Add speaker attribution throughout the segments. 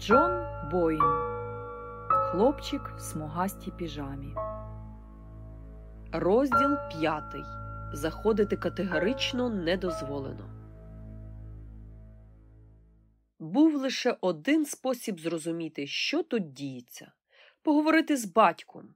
Speaker 1: Джон Боїн Хлопчик в смугастій піжамі. Розділ п'ятий. Заходити категорично не дозволено. Був лише один спосіб зрозуміти, що тут діється поговорити з батьком.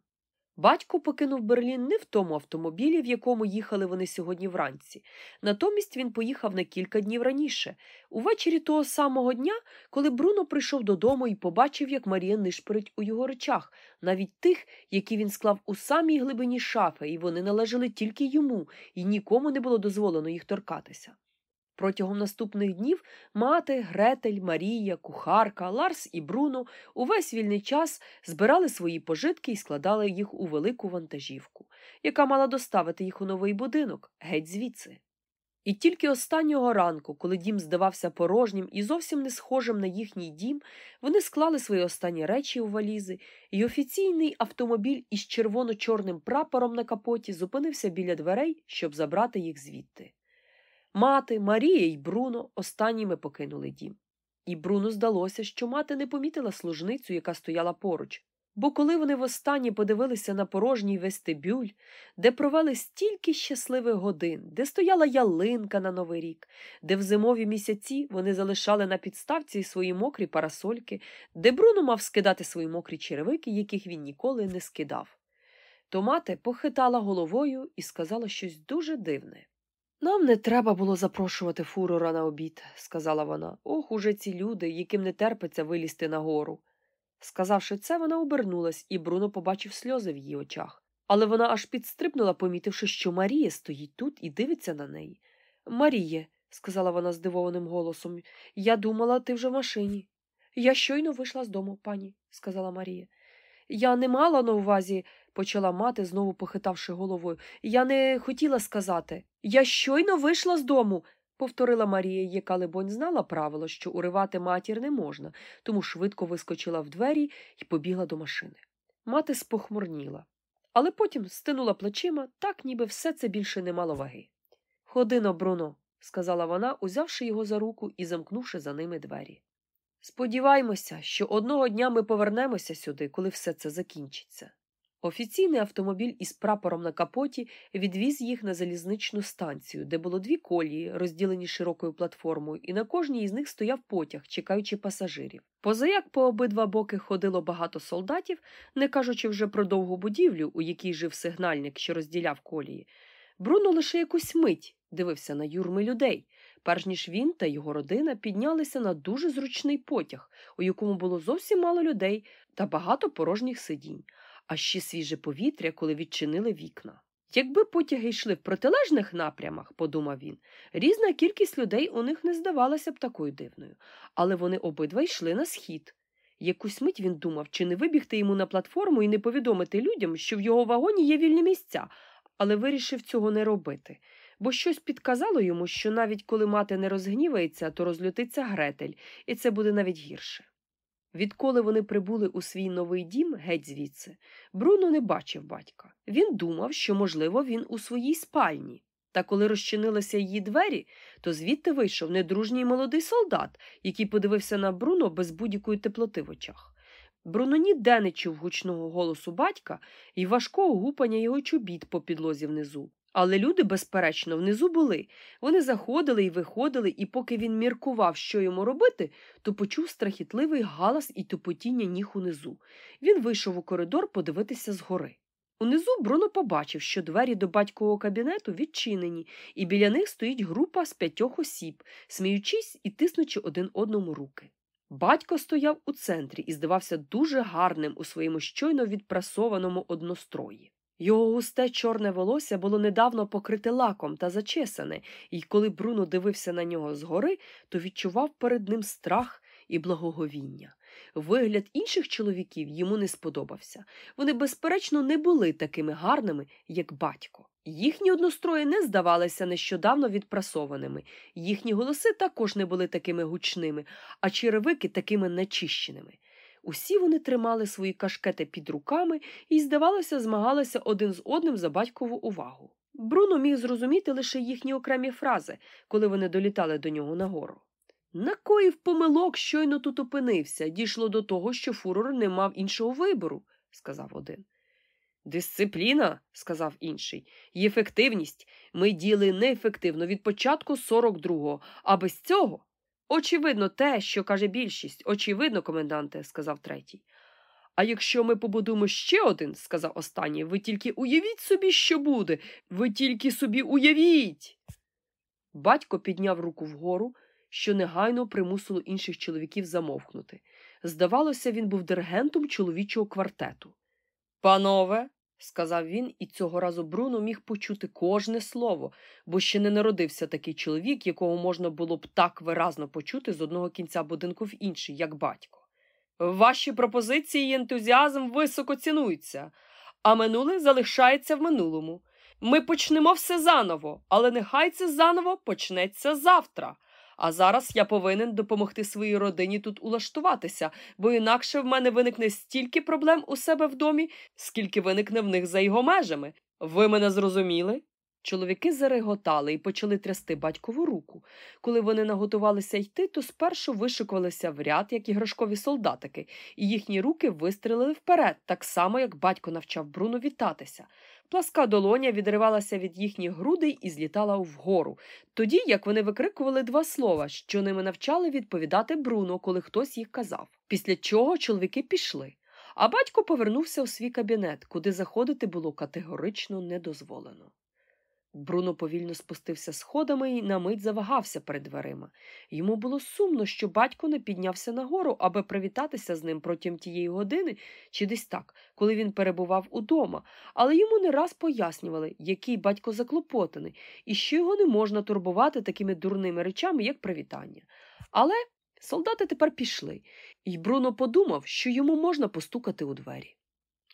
Speaker 1: Батько покинув Берлін не в тому автомобілі, в якому їхали вони сьогодні вранці. Натомість він поїхав на кілька днів раніше, увечері того самого дня, коли Бруно прийшов додому і побачив, як Марія нишпорить у його речах, навіть тих, які він склав у самій глибині шафи, і вони належали тільки йому, і нікому не було дозволено їх торкатися. Протягом наступних днів мати, Гретель, Марія, кухарка, Ларс і Бруно увесь вільний час збирали свої пожитки і складали їх у велику вантажівку, яка мала доставити їх у новий будинок, геть звідси. І тільки останнього ранку, коли дім здавався порожнім і зовсім не схожим на їхній дім, вони склали свої останні речі у валізи, і офіційний автомобіль із червоно-чорним прапором на капоті зупинився біля дверей, щоб забрати їх звідти. Мати, Марія і Бруно останніми покинули дім. І Бруно здалося, що мати не помітила служницю, яка стояла поруч. Бо коли вони востаннє подивилися на порожній вестибюль, де провели стільки щасливих годин, де стояла ялинка на Новий рік, де в зимові місяці вони залишали на підставці свої мокрі парасольки, де Бруно мав скидати свої мокрі черевики, яких він ніколи не скидав, то мати похитала головою і сказала щось дуже дивне. Нам не треба було запрошувати фурора на обід, сказала вона. Ох, уже ці люди, яким не терпиться вилізти нагору. Сказавши це, вона обернулась, і Бруно побачив сльози в її очах. Але вона аж підстрибнула, помітивши, що Марія стоїть тут і дивиться на неї. Маріє, сказала вона здивованим голосом, я думала, ти вже в машині. Я щойно вийшла з дому, пані, сказала Марія. Я не мала на увазі, почала мати, знову похитавши головою. Я не хотіла сказати. Я щойно вийшла з дому, повторила Марія, яка, либонь, знала правило, що уривати матір не можна, тому швидко вискочила в двері і побігла до машини. Мати спохмурніла, але потім стинула плечима, так ніби все це більше не мало ваги. Ходино, Бруно, сказала вона, узявши його за руку і замкнувши за ними двері. Сподіваймося, що одного дня ми повернемося сюди, коли все це закінчиться. Офіційний автомобіль із прапором на капоті відвіз їх на залізничну станцію, де було дві колії, розділені широкою платформою, і на кожній із них стояв потяг, чекаючи пасажирів. Позаяк по обидва боки ходило багато солдатів, не кажучи вже про довгу будівлю, у якій жив сигнальник, що розділяв колії. Бруно лише якусь мить дивився на юрми людей, перш ніж він та його родина піднялися на дуже зручний потяг, у якому було зовсім мало людей та багато порожніх сидінь а ще свіже повітря, коли відчинили вікна. Якби потяги йшли в протилежних напрямах, подумав він, різна кількість людей у них не здавалася б такою дивною, але вони обидва йшли на схід. Якусь мить він думав, чи не вибігти йому на платформу і не повідомити людям, що в його вагоні є вільні місця, але вирішив цього не робити, бо щось підказало йому, що навіть коли мати не розгнівається, то розлютиться гретель, і це буде навіть гірше. Відколи вони прибули у свій новий дім геть звідси, Бруно не бачив батька. Він думав, що, можливо, він у своїй спальні. Та коли розчинилися її двері, то звідти вийшов недружній молодий солдат, який подивився на Бруно без будь-якої теплоти в очах. Бруно ніде не чув гучного голосу батька і важкого гупання його чобіт по підлозі внизу. Але люди, безперечно, внизу були. Вони заходили і виходили, і поки він міркував, що йому робити, то почув страхітливий галас і тупотіння ніг унизу. Він вийшов у коридор подивитися згори. Унизу Бруно побачив, що двері до батькового кабінету відчинені, і біля них стоїть група з п'ятьох осіб, сміючись і тиснучи один одному руки. Батько стояв у центрі і здавався дуже гарним у своєму щойно відпрасованому однострої. Його густе чорне волосся було недавно покрите лаком та зачесане, і коли Бруно дивився на нього згори, то відчував перед ним страх і благоговіння. Вигляд інших чоловіків йому не сподобався. Вони, безперечно, не були такими гарними, як батько. Їхні однострої не здавалися нещодавно відпрасованими, їхні голоси також не були такими гучними, а черевики такими начищеними. Усі вони тримали свої кашкети під руками і, здавалося, змагалися один з одним за батькову увагу. Бруно міг зрозуміти лише їхні окремі фрази, коли вони долітали до нього нагору. Накоїв помилок щойно тут опинився, дійшло до того, що фурор не мав іншого вибору, сказав один. Дисципліна, сказав інший, і ефективність. Ми діяли неефективно від початку 42-го, а без цього. Очевидно, те, що каже більшість. Очевидно, коменданте, сказав третій. А якщо ми побудуємо ще один, сказав останній, ви тільки уявіть собі, що буде. Ви тільки собі уявіть. Батько підняв руку вгору, що негайно примусило інших чоловіків замовкнути. Здавалося, він був диригентом чоловічого квартету. Панове, сказав він, і цього разу Бруно міг почути кожне слово, бо ще не народився такий чоловік, якого можна було б так виразно почути з одного кінця будинку в інший, як батько. Ваші пропозиції і ентузіазм високо цінуються, а минуле залишається в минулому. Ми почнемо все заново, але нехай це заново почнеться завтра. А зараз я повинен допомогти своїй родині тут улаштуватися, бо інакше в мене виникне стільки проблем у себе в домі, скільки виникне в них за його межами. Ви мене зрозуміли? Чоловіки зареготали і почали трясти батькову руку. Коли вони наготувалися йти, то спершу вишикувалися в ряд, як іграшкові солдатики, і їхні руки вистрелили вперед, так само, як батько навчав Бруно вітатися. Пласка долоня відривалася від їхніх грудей і злітала вгору, тоді як вони викрикували два слова, що ними навчали відповідати Бруно, коли хтось їх казав. Після чого чоловіки пішли. А батько повернувся у свій кабінет, куди заходити було категорично недозволено. Бруно повільно спустився сходами і на мить завагався перед дверима. Йому було сумно, що батько не піднявся нагору, аби привітатися з ним протягом тієї години чи десь так, коли він перебував удома, але йому не раз пояснювали, який батько заклопотаний, і що його не можна турбувати такими дурними речами, як привітання. Але солдати тепер пішли, і Бруно подумав, що йому можна постукати у двері.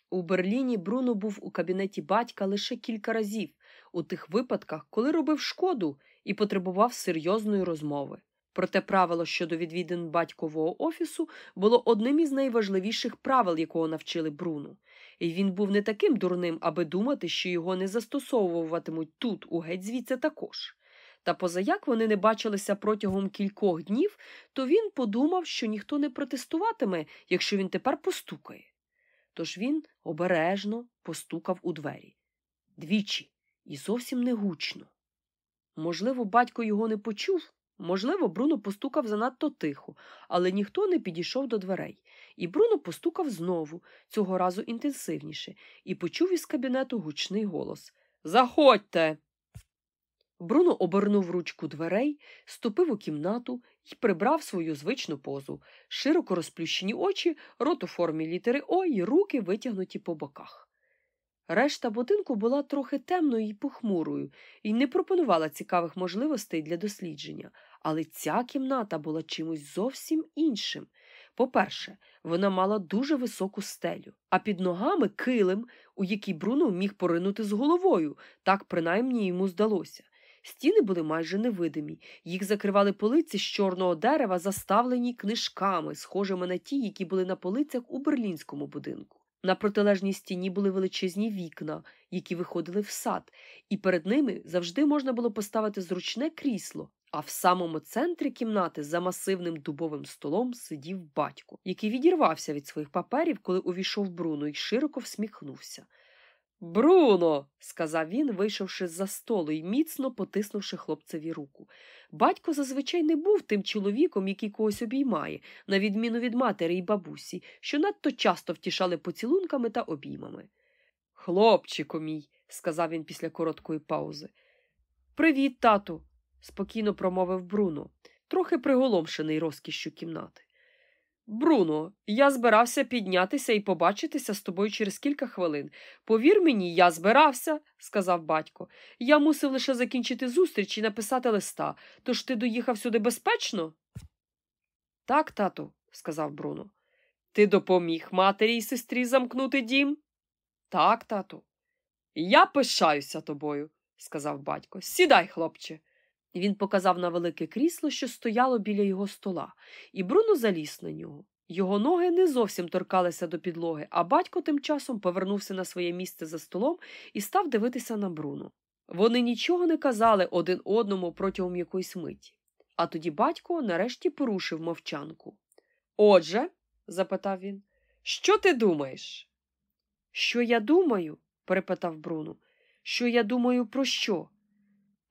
Speaker 1: У Берліні Бруно був у кабінеті батька лише кілька разів у тих випадках, коли робив шкоду і потребував серйозної розмови. Проте правило щодо відвідин батькового офісу було одним із найважливіших правил, якого навчили Бруну. І він був не таким дурним, аби думати, що його не застосовуватимуть тут, у геть звідси також. Та позаяк вони не бачилися протягом кількох днів, то він подумав, що ніхто не протестуватиме, якщо він тепер постукає. Тож він обережно постукав у двері. Двічі і зовсім не гучно. Можливо, батько його не почув, можливо, Бруно постукав занадто тихо, але ніхто не підійшов до дверей. І Бруно постукав знову, цього разу інтенсивніше, і почув із кабінету гучний голос Заходьте. Бруно обернув ручку дверей, ступив у кімнату і прибрав свою звичну позу, широко розплющені очі, рот у формі літери О і руки витягнуті по боках. Решта будинку була трохи темною і похмурою і не пропонувала цікавих можливостей для дослідження, але ця кімната була чимось зовсім іншим. По-перше, вона мала дуже високу стелю, а під ногами килим, у який Бруно міг поринути з головою, так принаймні йому здалося. Стіни були майже невидимі, їх закривали полиці з чорного дерева, заставлені книжками, схожими на ті, які були на полицях у берлінському будинку. На протилежній стіні були величезні вікна, які виходили в сад, і перед ними завжди можна було поставити зручне крісло. А в самому центрі кімнати за масивним дубовим столом сидів батько, який відірвався від своїх паперів, коли увійшов Бруно, і широко всміхнувся. Бруно, сказав він, вийшовши з за столу і міцно потиснувши хлопцеві руку. Батько зазвичай не був тим чоловіком, який когось обіймає, на відміну від матері й бабусі, що надто часто втішали поцілунками та обіймами. Хлопчику мій, сказав він після короткої паузи. Привіт, тату, спокійно промовив Бруно, трохи приголомшений розкішшю кімнати. Бруно, я збирався піднятися і побачитися з тобою через кілька хвилин. Повір мені, я збирався, сказав батько. Я мусив лише закінчити зустріч і написати листа. Тож ти доїхав сюди безпечно? Так, тату, сказав Бруно. Ти допоміг матері і сестрі замкнути дім? Так, тату. Я пишаюся тобою, сказав батько. Сідай, хлопче. Він показав на велике крісло, що стояло біля його стола, і Бруно заліз на нього. Його ноги не зовсім торкалися до підлоги, а батько тим часом повернувся на своє місце за столом і став дивитися на Бруно. Вони нічого не казали один одному протягом якоїсь миті. А тоді батько нарешті порушив мовчанку. Отже, запитав він, що ти думаєш? Що я думаю? перепитав Бруно. Що я думаю про що?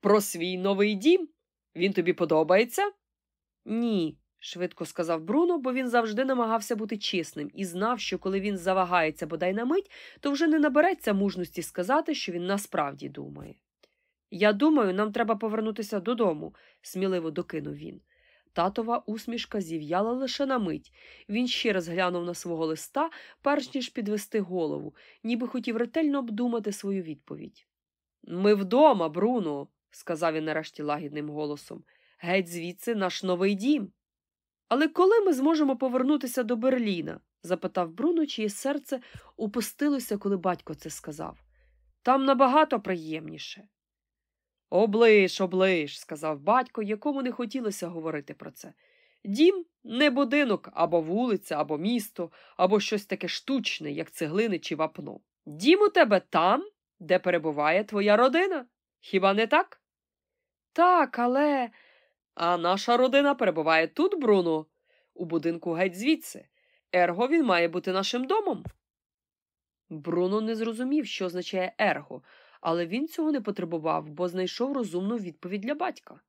Speaker 1: Про свій новий дім? Він тобі подобається? Ні, швидко сказав Бруно, бо він завжди намагався бути чесним і знав, що коли він завагається бодай на мить, то вже не набереться мужності сказати, що він насправді думає. Я думаю, нам треба повернутися додому, сміливо докинув він. Татова усмішка зів'яла лише на мить. Він ще раз глянув на свого листа, перш ніж підвести голову, ніби хотів ретельно обдумати свою відповідь. Ми вдома, Бруно, сказав він нарешті лагідним голосом. Геть звідси наш новий дім. Але коли ми зможемо повернутися до Берліна? запитав Бруно, чиє серце упустилося, коли батько це сказав. Там набагато приємніше. Оближ, оближ, сказав батько, якому не хотілося говорити про це. Дім не будинок або вулиця, або місто, або щось таке штучне, як цеглини чи вапно. Дім у тебе там, де перебуває твоя родина. Хіба не так? Так, але. А наша родина перебуває тут, Бруно, у будинку геть звідси. Ерго він має бути нашим домом. Бруно не зрозумів, що означає ерго, але він цього не потребував, бо знайшов розумну відповідь для батька.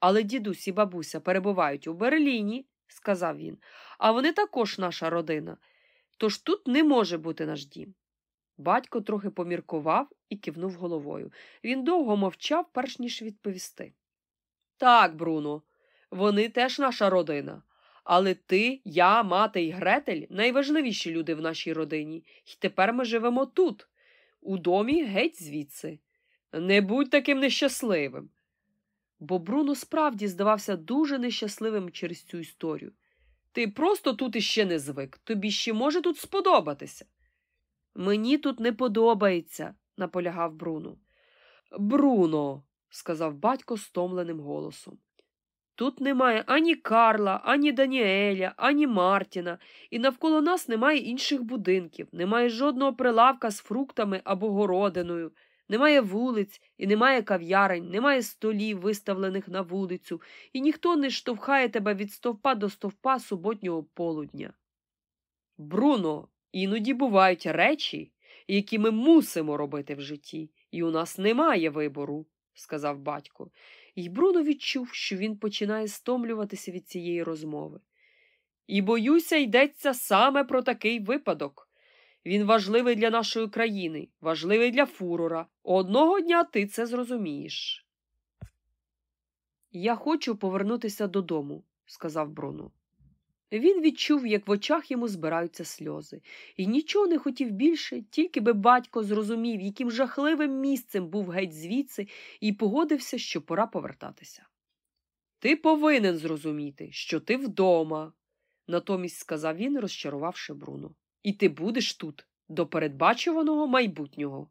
Speaker 1: Але дідусь і бабуся перебувають у Берліні, сказав він, а вони також наша родина. Тож тут не може бути наш дім. Батько трохи поміркував і кивнув головою. Він довго мовчав, перш ніж відповісти. Так, Бруно, вони теж наша родина. Але ти, я, мати і Гретель найважливіші люди в нашій родині, І тепер ми живемо тут, у домі геть звідси. Не будь таким нещасливим. Бо Бруно справді здавався дуже нещасливим через цю історію. Ти просто тут іще не звик, тобі ще може тут сподобатися. Мені тут не подобається, наполягав Бруно. Бруно, сказав батько стомленим голосом. Тут немає ані Карла, ані Даніеля, ані Мартіна, і навколо нас немає інших будинків, немає жодного прилавка з фруктами або городиною, немає вулиць і немає кав'ярень, немає столів, виставлених на вулицю, і ніхто не штовхає тебе від стовпа до стовпа суботнього полудня. Бруно, іноді бувають речі, які ми мусимо робити в житті, і у нас немає вибору, сказав батько. І Бруно відчув, що він починає стомлюватися від цієї розмови. І, боюся, йдеться саме про такий випадок. Він важливий для нашої країни, важливий для фурора. Одного дня ти це зрозумієш. Я хочу повернутися додому, сказав Бруно. Він відчув, як в очах йому збираються сльози, і нічого не хотів більше, тільки би батько зрозумів, яким жахливим місцем був геть звідси, і погодився, що пора повертатися. Ти повинен зрозуміти, що ти вдома, натомість сказав він, розчарувавши Бруно. І ти будеш тут, до передбачуваного майбутнього.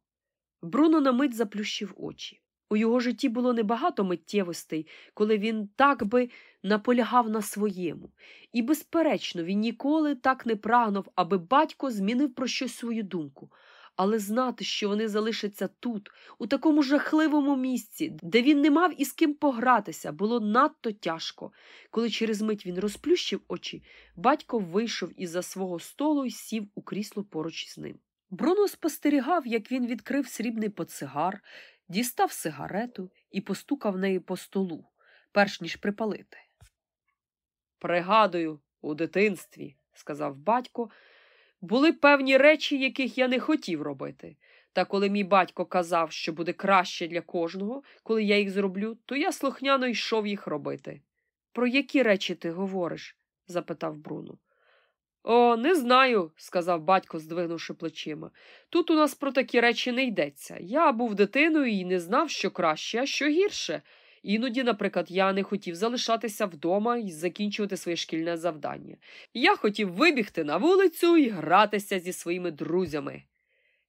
Speaker 1: Бруно на мить заплющив очі. У його житті було небагато миттєвостей, коли він так би наполягав на своєму, і, безперечно, він ніколи так не прагнув, аби батько змінив про щось свою думку. Але знати, що вони залишаться тут, у такому жахливому місці, де він не мав із ким погратися, було надто тяжко. Коли через мить він розплющив очі, батько вийшов із за свого столу і сів у крісло поруч із ним. Бруно спостерігав, як він відкрив срібний поцигар, дістав сигарету і постукав нею по столу, перш ніж припалити. Пригадую, у дитинстві, сказав батько, були певні речі, яких я не хотів робити. Та коли мій батько казав, що буде краще для кожного, коли я їх зроблю, то я слухняно йшов їх робити. Про які речі ти говориш? запитав Бруно. О, не знаю, сказав батько, здвигнувши плечима. Тут у нас про такі речі не йдеться. Я був дитиною і не знав, що краще, а що гірше. Іноді, наприклад, я не хотів залишатися вдома і закінчувати своє шкільне завдання. Я хотів вибігти на вулицю і гратися зі своїми друзями.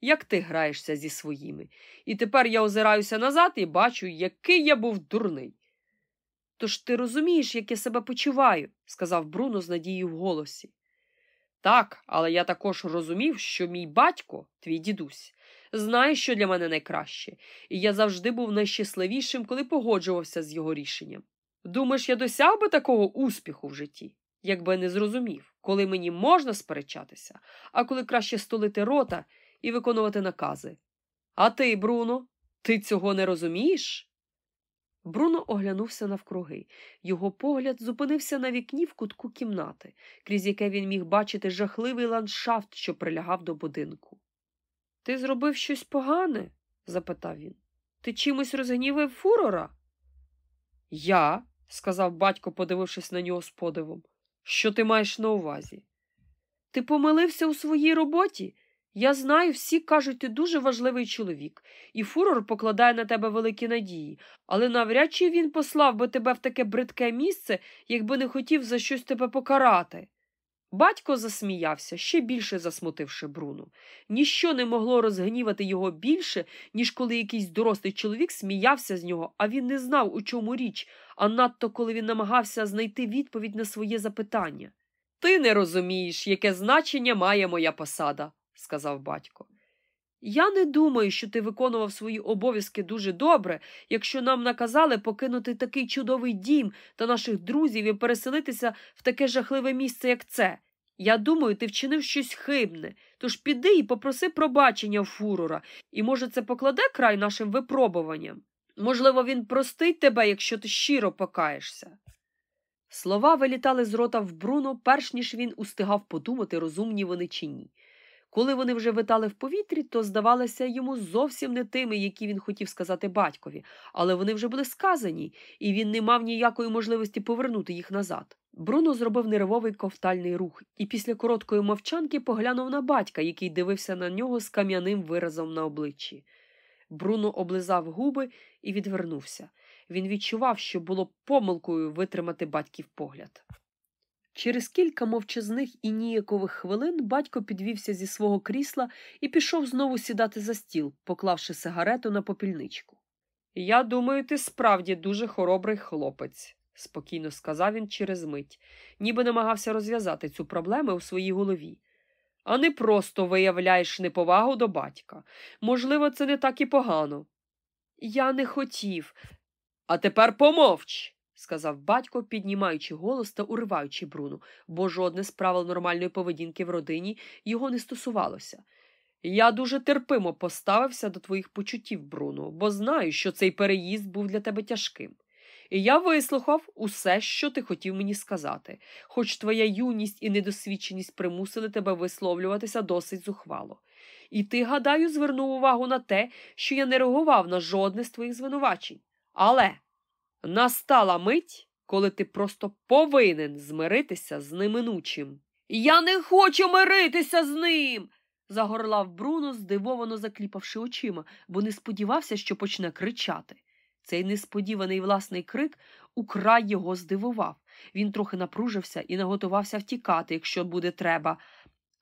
Speaker 1: Як ти граєшся зі своїми? І тепер я озираюся назад і бачу, який я був дурний. Тож ти розумієш, як я себе почуваю, сказав Бруно з надією в голосі. Так, але я також розумів, що мій батько, твій дідусь, знає, що для мене найкраще, і я завжди був найщасливішим, коли погоджувався з його рішенням. Думаєш, я досяг би такого успіху в житті, якби не зрозумів, коли мені можна сперечатися, а коли краще столити рота і виконувати накази. А ти, Бруно, ти цього не розумієш? Бруно оглянувся навкруги. Його погляд зупинився на вікні в кутку кімнати, крізь яке він міг бачити жахливий ландшафт, що прилягав до будинку. Ти зробив щось погане? запитав він. Ти чимось розгнівив фурора? Я, сказав батько, подивившись на нього з подивом. Що ти маєш на увазі? Ти помилився у своїй роботі? Я знаю, всі кажуть, ти дуже важливий чоловік, і фурор покладає на тебе великі надії, але навряд чи він послав би тебе в таке бридке місце, якби не хотів за щось тебе покарати. Батько засміявся, ще більше засмутивши Бруну. Ніщо не могло розгнівати його більше, ніж коли якийсь дорослий чоловік сміявся з нього, а він не знав, у чому річ, а надто коли він намагався знайти відповідь на своє запитання. Ти не розумієш, яке значення має моя посада, сказав батько. Я не думаю, що ти виконував свої обов'язки дуже добре, якщо нам наказали покинути такий чудовий дім та наших друзів і переселитися в таке жахливе місце, як це. Я думаю, ти вчинив щось хибне, тож піди і попроси пробачення в фурора, і, може, це покладе край нашим випробуванням. Можливо, він простить тебе, якщо ти щиро покаєшся. Слова вилітали з рота в Бруно, перш ніж він устигав подумати, розумні вони чи ні. Коли вони вже витали в повітрі, то здавалися йому зовсім не тими, які він хотів сказати батькові, але вони вже були сказані, і він не мав ніякої можливості повернути їх назад. Бруно зробив нервовий ковтальний рух і після короткої мовчанки поглянув на батька, який дивився на нього з кам'яним виразом на обличчі. Бруно облизав губи і відвернувся. Він відчував, що було помилкою витримати батьків погляд. Через кілька мовчазних і ніякових хвилин батько підвівся зі свого крісла і пішов знову сідати за стіл, поклавши сигарету на попільничку. Я думаю, ти справді дуже хоробрий хлопець, спокійно сказав він через мить, ніби намагався розв'язати цю проблему у своїй голові. А не просто виявляєш неповагу до батька. Можливо, це не так і погано. Я не хотів. А тепер помовч сказав батько, піднімаючи голос та уриваючи Бруну, бо жодне з правил нормальної поведінки в родині його не стосувалося. Я дуже терпимо поставився до твоїх почуттів, Бруно, бо знаю, що цей переїзд був для тебе тяжким. І я вислухав усе, що ти хотів мені сказати, хоч твоя юність і недосвідченість примусили тебе висловлюватися досить зухвало. І ти, гадаю, звернув увагу на те, що я не реагував на жодне з твоїх звинувачень. Але Настала мить, коли ти просто повинен змиритися з неминучим. Я не хочу миритися з ним. загорлав Бруно, здивовано закліпавши очима, бо не сподівався, що почне кричати. Цей несподіваний власний крик украй його здивував. Він трохи напружився і наготувався втікати, якщо буде треба,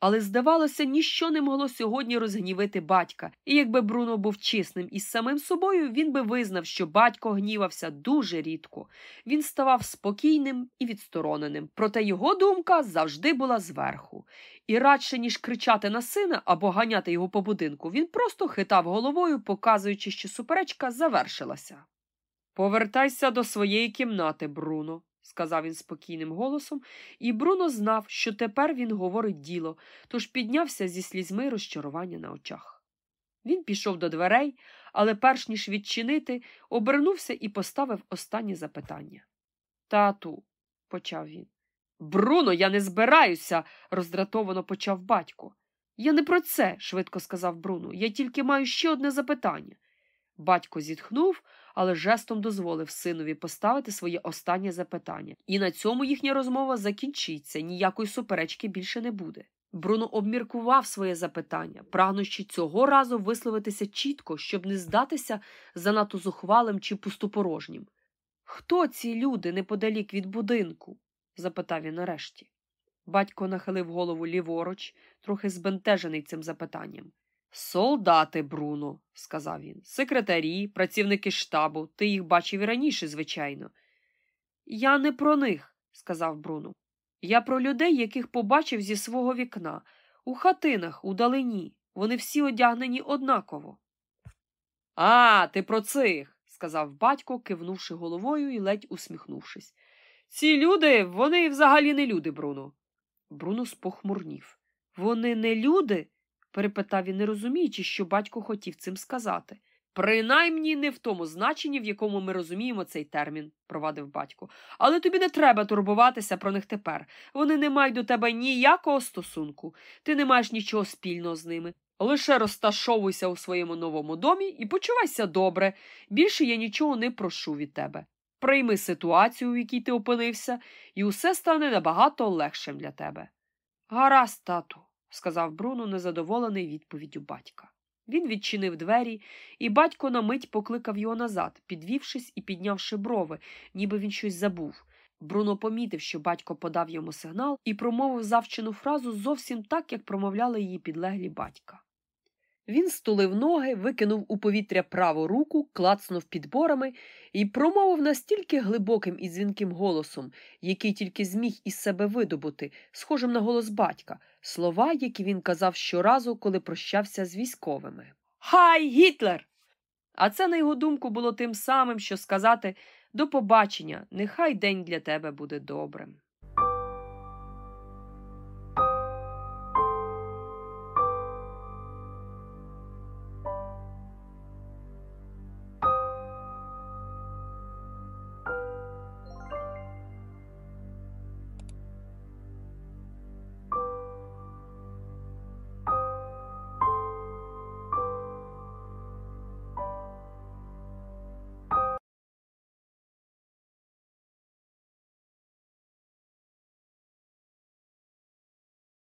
Speaker 1: але, здавалося, ніщо не могло сьогодні розгнівити батька, і якби Бруно був чесним із самим собою, він би визнав, що батько гнівався дуже рідко. Він ставав спокійним і відстороненим, проте його думка завжди була зверху. І радше, ніж кричати на сина або ганяти його по будинку, він просто хитав головою, показуючи, що суперечка завершилася. Повертайся до своєї кімнати, Бруно, сказав він спокійним голосом, і Бруно знав, що тепер він говорить діло, тож піднявся зі слізьми розчарування на очах. Він пішов до дверей, але, перш ніж відчинити, обернувся і поставив останнє запитання. Тату, почав він. Бруно, я не збираюся, роздратовано почав батько. Я не про це, швидко сказав Бруно. Я тільки маю ще одне запитання. Батько зітхнув, але жестом дозволив синові поставити своє останнє запитання, і на цьому їхня розмова закінчиться, ніякої суперечки більше не буде. Бруно обміркував своє запитання, прагнучи цього разу висловитися чітко, щоб не здатися занадто зухвалим чи пустопорожнім. Хто ці люди неподалік від будинку? запитав він нарешті. Батько нахилив голову ліворуч, трохи збентежений цим запитанням. Солдати, Бруно, сказав він, секретарі, працівники штабу, ти їх бачив і раніше, звичайно. Я не про них, сказав Бруно. Я про людей, яких побачив зі свого вікна, у хатинах, у далині. Вони всі одягнені однаково. А, ти про цих, сказав батько, кивнувши головою і ледь усміхнувшись. Ці люди, вони взагалі не люди, Бруно. Бруно спохмурнів. Вони не люди? Перепитав він, не розуміючи, що батько хотів цим сказати. Принаймні не в тому значенні, в якому ми розуміємо цей термін, провадив батько. Але тобі не треба турбуватися про них тепер. Вони не мають до тебе ніякого стосунку, ти не маєш нічого спільного з ними. Лише розташовуйся у своєму новому домі і почувайся добре. Більше я нічого не прошу від тебе. Прийми ситуацію, в якій ти опинився, і усе стане набагато легшим для тебе. Гаразд, тату, сказав Бруно, незадоволений відповіддю батька. Він відчинив двері, і батько на мить покликав його назад, підвівшись і піднявши брови, ніби він щось забув. Бруно помітив, що батько подав йому сигнал і промовив завчену фразу зовсім так, як промовляли її підлеглі батька. Він стулив ноги, викинув у повітря праву руку, клацнув підборами і промовив настільки глибоким і дзвінким голосом, який тільки зміг із себе видобути, схожим на голос батька, слова, які він казав щоразу, коли прощався з військовими. Хай Гітлер! А це, на його думку, було тим самим, що сказати до побачення, нехай день для тебе буде добрим.